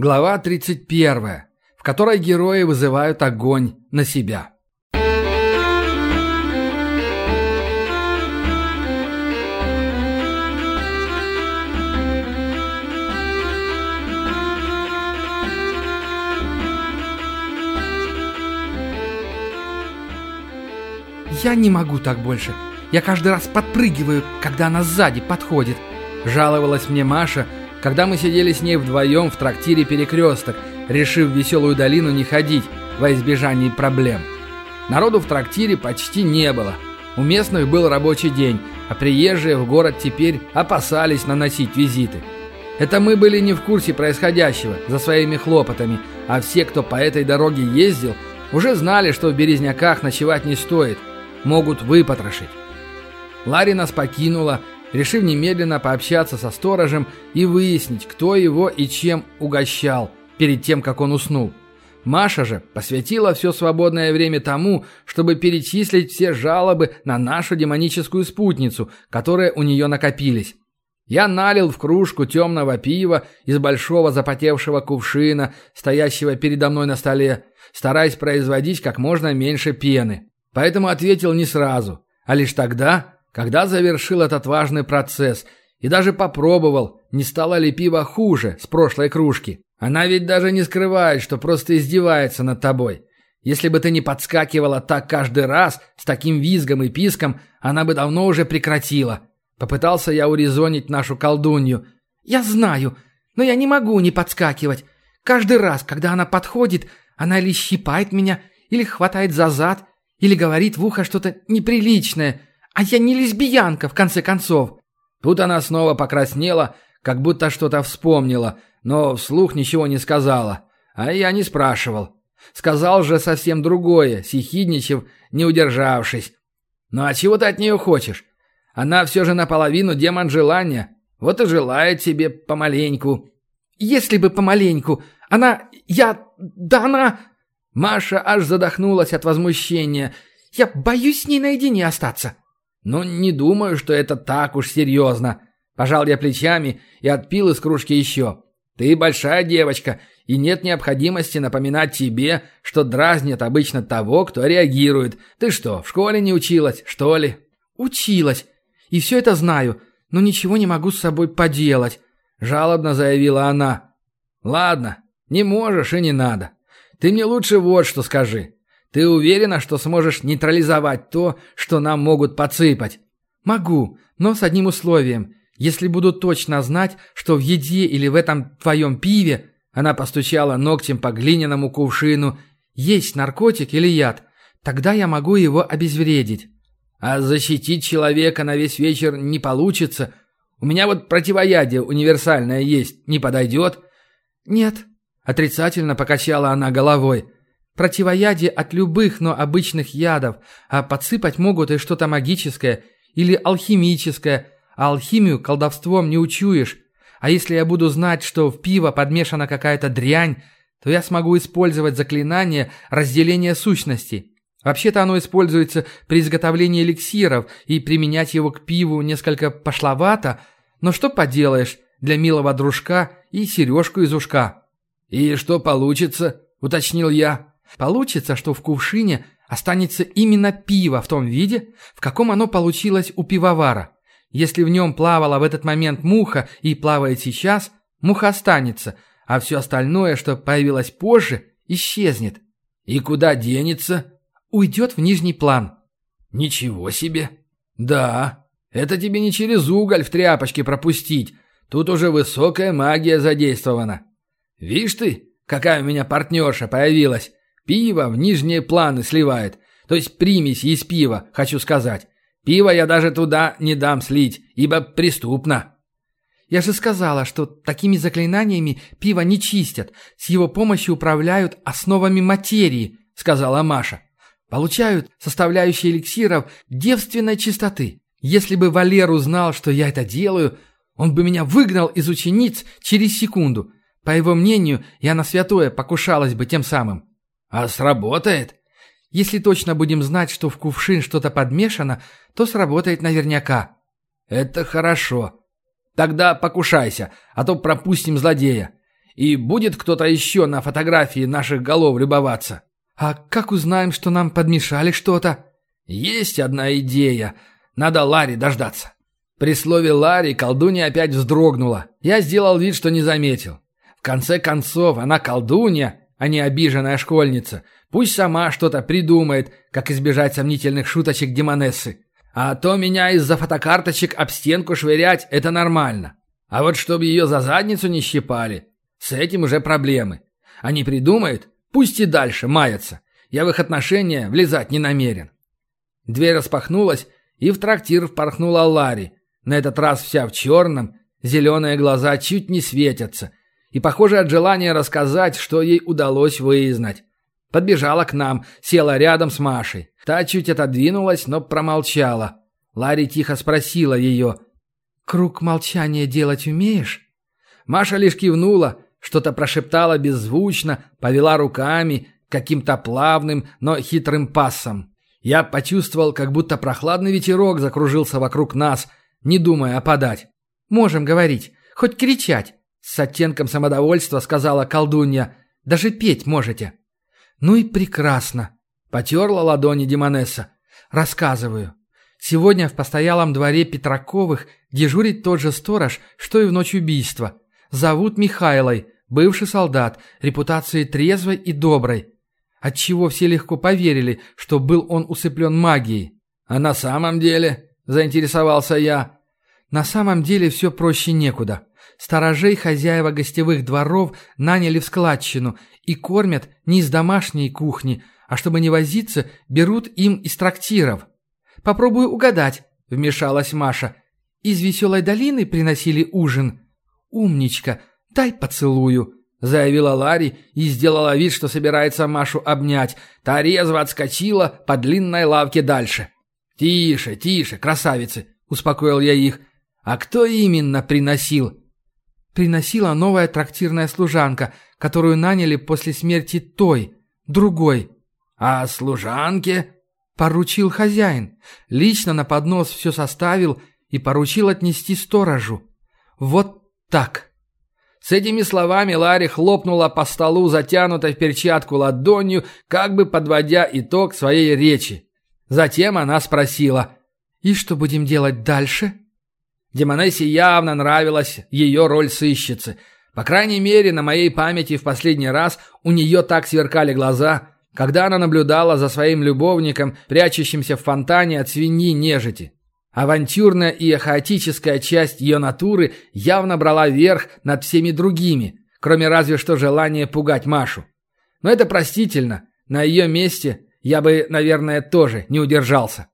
Глава 31, в которой герои вызывают огонь на себя. «Я не могу так больше. Я каждый раз подпрыгиваю, когда она сзади подходит», — жаловалась мне Маша, когда мы сидели с ней вдвоем в трактире «Перекресток», решив в веселую долину не ходить во избежание проблем. Народу в трактире почти не было. У местных был рабочий день, а приезжие в город теперь опасались наносить визиты. Это мы были не в курсе происходящего за своими хлопотами, а все, кто по этой дороге ездил, уже знали, что в Березняках ночевать не стоит, могут выпотрошить. Ларри нас покинула, решив немедленно пообщаться со сторожем и выяснить, кто его и чем угощал перед тем, как он уснул. Маша же посвятила все свободное время тому, чтобы перечислить все жалобы на нашу демоническую спутницу, которые у нее накопились. Я налил в кружку темного пива из большого запотевшего кувшина, стоящего передо мной на столе, стараясь производить как можно меньше пены. Поэтому ответил не сразу, а лишь тогда, когда завершил этот важный процесс и даже попробовал, не стало ли пиво хуже с прошлой кружки. Она ведь даже не скрывает, что просто издевается над тобой. Если бы ты не подскакивала так каждый раз, с таким визгом и писком, она бы давно уже прекратила. Попытался я урезонить нашу колдунью. «Я знаю, но я не могу не подскакивать. Каждый раз, когда она подходит, она или щипает меня, или хватает за зад, или говорит в ухо что-то неприличное. А я не лесбиянка, в конце концов». Тут она снова покраснела, как будто что-то вспомнила, но вслух ничего не сказала. А я не спрашивал. Сказал же совсем другое, сихидничав, не удержавшись. «Ну а чего ты от нее хочешь? Она все же наполовину демон желания. Вот и желает тебе помаленьку». «Если бы помаленьку. Она... Я... Да она...» Маша аж задохнулась от возмущения. «Я боюсь с ней наедине остаться». «Ну, не думаю, что это так уж серьезно». Пожал я плечами и отпил из кружки еще. «Ты большая девочка, и нет необходимости напоминать тебе, что дразнит обычно того, кто реагирует. Ты что, в школе не училась, что ли?» «Училась. И все это знаю, но ничего не могу с собой поделать», — жалобно заявила она. «Ладно, не можешь и не надо. Ты мне лучше вот что скажи. Ты уверена, что сможешь нейтрализовать то, что нам могут подсыпать?» «Могу, но с одним условием. Если буду точно знать, что в еде или в этом твоем пиве...» Она постучала ногтем по глиняному кувшину. «Есть наркотик или яд? Тогда я могу его обезвредить». «А защитить человека на весь вечер не получится. У меня вот противоядие универсальное есть. Не подойдет?» «Нет», — отрицательно покачала она головой. Противоядие от любых, но обычных ядов, а подсыпать могут и что-то магическое или алхимическое, а алхимию колдовством не учуешь. А если я буду знать, что в пиво подмешана какая-то дрянь, то я смогу использовать заклинание разделения сущностей. Вообще-то оно используется при изготовлении эликсиров, и применять его к пиву несколько пошловато, но что поделаешь, для милого дружка и сережку из ушка. «И что получится?» — уточнил я. Получится, что в кувшине останется именно пиво в том виде, в каком оно получилось у пивовара. Если в нем плавала в этот момент муха и плавает сейчас, муха останется, а все остальное, что появилось позже, исчезнет. И куда денется? Уйдет в нижний план. Ничего себе. Да, это тебе не через уголь в тряпочке пропустить. Тут уже высокая магия задействована. Видишь ты, какая у меня партнерша появилась. Пиво в нижние планы сливает. То есть примесь из пива, хочу сказать. Пиво я даже туда не дам слить, ибо преступно. Я же сказала, что такими заклинаниями пиво не чистят. С его помощью управляют основами материи, сказала Маша. Получают составляющие эликсиров девственной чистоты. Если бы Валер узнал, что я это делаю, он бы меня выгнал из учениц через секунду. По его мнению, я на святое покушалась бы тем самым. «А сработает?» «Если точно будем знать, что в кувшин что-то подмешано, то сработает наверняка». «Это хорошо. Тогда покушайся, а то пропустим злодея. И будет кто-то еще на фотографии наших голов любоваться. А как узнаем, что нам подмешали что-то? Есть одна идея. Надо Ларри дождаться. При слове «Ларри» колдунья опять вздрогнула. Я сделал вид, что не заметил. В конце концов, она колдунья, а не обиженная школьница. Пусть сама что-то придумает, как избежать сомнительных шуточек Демонессы. А то меня из-за фотокарточек об стенку швырять – это нормально. А вот чтобы ее за задницу не щипали, с этим уже проблемы. Они придумают, пусть и дальше маятся. Я в их отношения влезать не намерен. Дверь распахнулась, и в трактир впорхнула Ларри. На этот раз вся в черном, зеленые глаза чуть не светятся. И, похоже, от желания рассказать, что ей удалось вызнать. Подбежала к нам, села рядом с Машей. Та чуть отодвинулась, но промолчала. Ларри тихо спросила ее. «Круг молчания делать умеешь?» Маша лишь кивнула, что-то прошептала беззвучно, повела руками, каким-то плавным, но хитрым пассом. Я почувствовал, как будто прохладный ветерок закружился вокруг нас, не думая опадать. «Можем говорить, хоть кричать», — с оттенком самодовольства сказала колдунья. «Даже петь можете». «Ну и прекрасно», — потерла ладони Демонесса. «Рассказываю. Сегодня в постоялом дворе Петраковых дежурит тот же сторож, что и в ночь убийства. Зовут Михайлой, бывший солдат, репутацией трезвой и доброй. Отчего все легко поверили, что был он усыплен магией. А на самом деле, заинтересовался я, на самом деле все проще некуда. Сторожей хозяева гостевых дворов наняли в складчину и кормят не из домашней кухни, а чтобы не возиться, берут им из трактиров. «Попробую угадать», — вмешалась Маша. «Из веселой долины приносили ужин?» «Умничка, дай поцелую», — заявила Ларри и сделала вид, что собирается Машу обнять. Та резво отскочила по длинной лавке дальше. «Тише, тише, красавицы!» — успокоил я их. «А кто именно приносил?» «Приносила новая трактирная служанка, которую наняли после смерти той, другой». «А служанке?» «Поручил хозяин. Лично на поднос все составил и поручил отнести сторожу. Вот так». С этими словами Ларри хлопнула по столу, затянутой в перчатку ладонью, как бы подводя итог своей речи. Затем она спросила. «И что будем делать дальше?» Демонессе явно нравилась ее роль сыщицы. По крайней мере, на моей памяти в последний раз у нее так сверкали глаза, когда она наблюдала за своим любовником, прячущимся в фонтане от свиньи нежити. Авантюрная и хаотическая часть ее натуры явно брала верх над всеми другими, кроме разве что желания пугать Машу. Но это простительно. На ее месте я бы, наверное, тоже не удержался.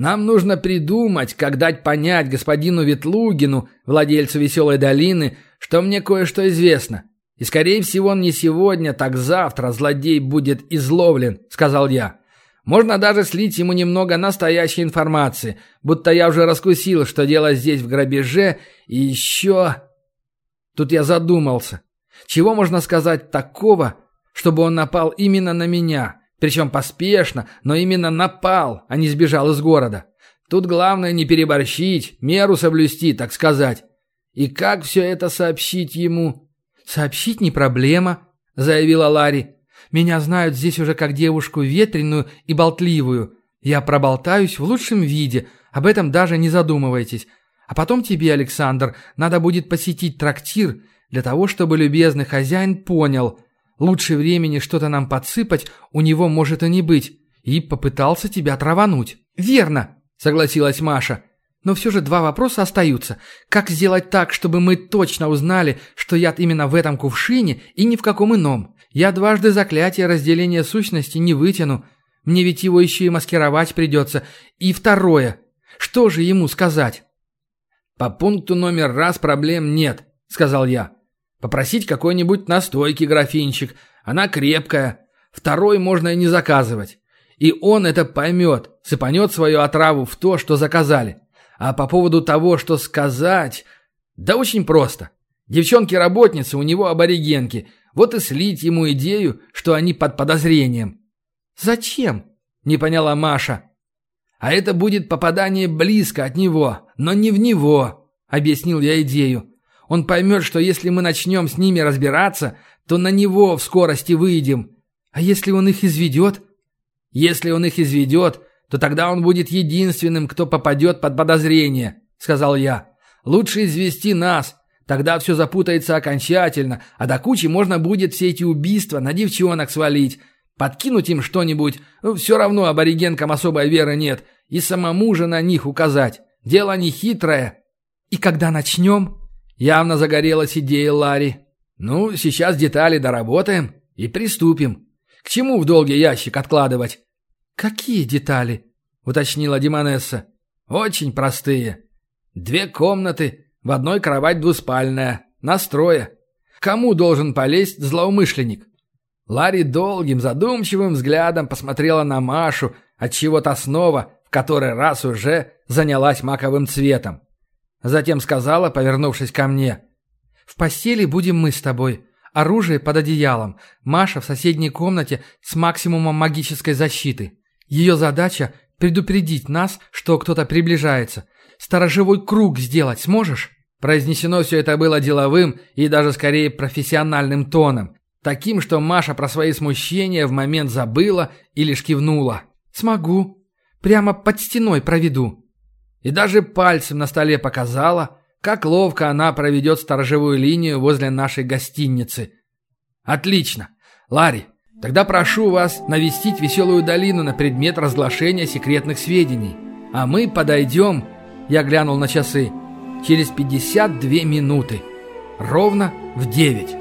Нам нужно придумать, как дать понять господину Ветлугину, владельцу Веселой долины, что мне кое-что известно. И, скорее всего, не сегодня, так завтра злодей будет изловлен», — сказал я. Можно даже слить ему немного настоящей информации, будто я уже раскусил, что дело здесь в грабеже, и еще... Тут я задумался. Чего можно сказать такого, чтобы он напал именно на меня? Причем поспешно, но именно напал, а не сбежал из города. Тут главное не переборщить, меру соблюсти, так сказать. И как все это сообщить ему? «Сообщить не проблема», — заявила Ларри. Меня знают здесь уже как девушку ветреную и болтливую. Я проболтаюсь в лучшем виде, об этом даже не задумывайтесь. А потом тебе, Александр, надо будет посетить трактир для того, чтобы любезный хозяин понял, лучше времени что-то нам подсыпать у него может и не быть, и попытался тебя травануть. Верно, согласилась Маша. Но все же два вопроса остаются. Как сделать так, чтобы мы точно узнали, что яд именно в этом кувшине и ни в каком ином? Я дважды заклятие разделения сущности не вытяну. Мне ведь его еще и маскировать придется. И второе. Что же ему сказать? По пункту номер раз проблем нет, сказал я. Попросить какой-нибудь настойки графинчик. Она крепкая. Второй можно и не заказывать. И он это поймет, сыпанет свою отраву в то, что заказали. А по поводу того, что сказать... Да очень просто. Девчонки-работницы у него аборигенки – вот и слить ему идею, что они под подозрением. «Зачем?» – не поняла Маша. «А это будет попадание близко от него, но не в него», – объяснил я идею. Он поймет, что если мы начнем с ними разбираться, то на него в скорости выйдем. А если он их изведет? Если он их изведет, то тогда он будет единственным, кто попадет под подозрение, сказал я. Лучше извести нас, тогда все запутается окончательно, а до кучи можно будет все эти убийства на девчонок свалить, подкинуть им что-нибудь, ну, все равно аборигенкам особой веры нет, и самому же на них указать. Дело не хитрое. И когда начнем? Явно загорелась идея Ларри. Ну, сейчас детали доработаем и приступим. К чему в долгий ящик откладывать? Какие детали? Уточнила Димонесса. Очень простые. Две комнаты, в одной кровать двуспальная, настроя. Кому должен полезть злоумышленник? Ларри долгим, задумчивым взглядом посмотрела на Машу, отчего-то снова, в который раз уже, занялась маковым цветом. Затем сказала, повернувшись ко мне. «В постели будем мы с тобой. Оружие под одеялом. Маша в соседней комнате с максимумом магической защиты. Ее задача – предупредить нас, что кто-то приближается. Сторожевой круг сделать сможешь?» Произнесено все это было деловым и даже скорее профессиональным тоном. Таким, что Маша про свои смущения в момент забыла и лишь кивнула. «Смогу. Прямо под стеной проведу». И даже пальцем на столе показала, как ловко она проведет сторожевую линию возле нашей гостиницы. Отлично. Ларри, тогда прошу вас навестить Веселую долину на предмет разглашения секретных сведений. А мы подойдем, я глянул на часы, через 52 минуты. Ровно в 9.